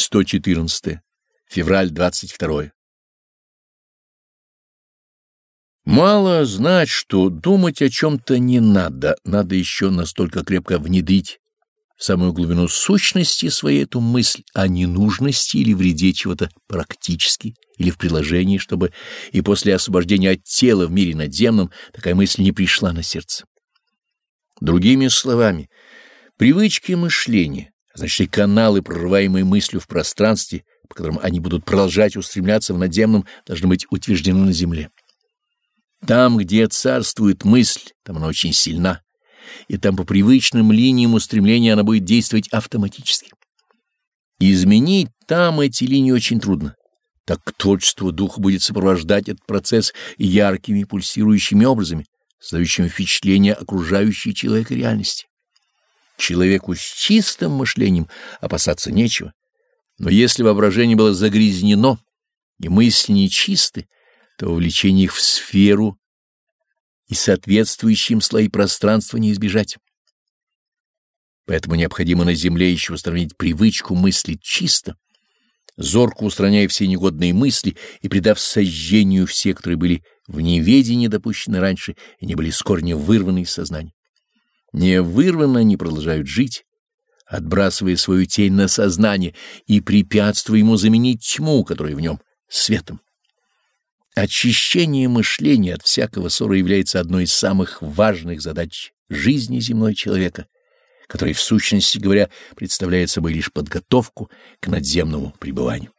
114. Февраль 22. Мало знать, что думать о чем-то не надо, надо еще настолько крепко внедрить в самую глубину сущности своей эту мысль о ненужности или вреде чего-то практически или в приложении, чтобы и после освобождения от тела в мире надземном такая мысль не пришла на сердце. Другими словами, привычки мышления значит, и каналы, прорываемые мыслью в пространстве, по которым они будут продолжать устремляться в надземном, должны быть утверждены на земле. Там, где царствует мысль, там она очень сильна, и там по привычным линиям устремления она будет действовать автоматически. Изменить там эти линии очень трудно, так к творчеству духа будет сопровождать этот процесс яркими пульсирующими образами, создающими впечатление окружающей человека реальности. Человеку с чистым мышлением опасаться нечего. Но если воображение было загрязнено и мысли нечисты, то вовлечение их в сферу и соответствующим слои пространства не избежать. Поэтому необходимо на земле еще установить привычку мыслить чисто, зорко устраняя все негодные мысли и придав сожжению все, которые были в неведении допущены раньше и не были с вырваны из сознания. Не вырваны они продолжают жить, отбрасывая свою тень на сознание и препятствуя ему заменить тьму, которая в нем, светом. Очищение мышления от всякого ссора является одной из самых важных задач жизни земной человека, который, в сущности говоря, представляет собой лишь подготовку к надземному пребыванию.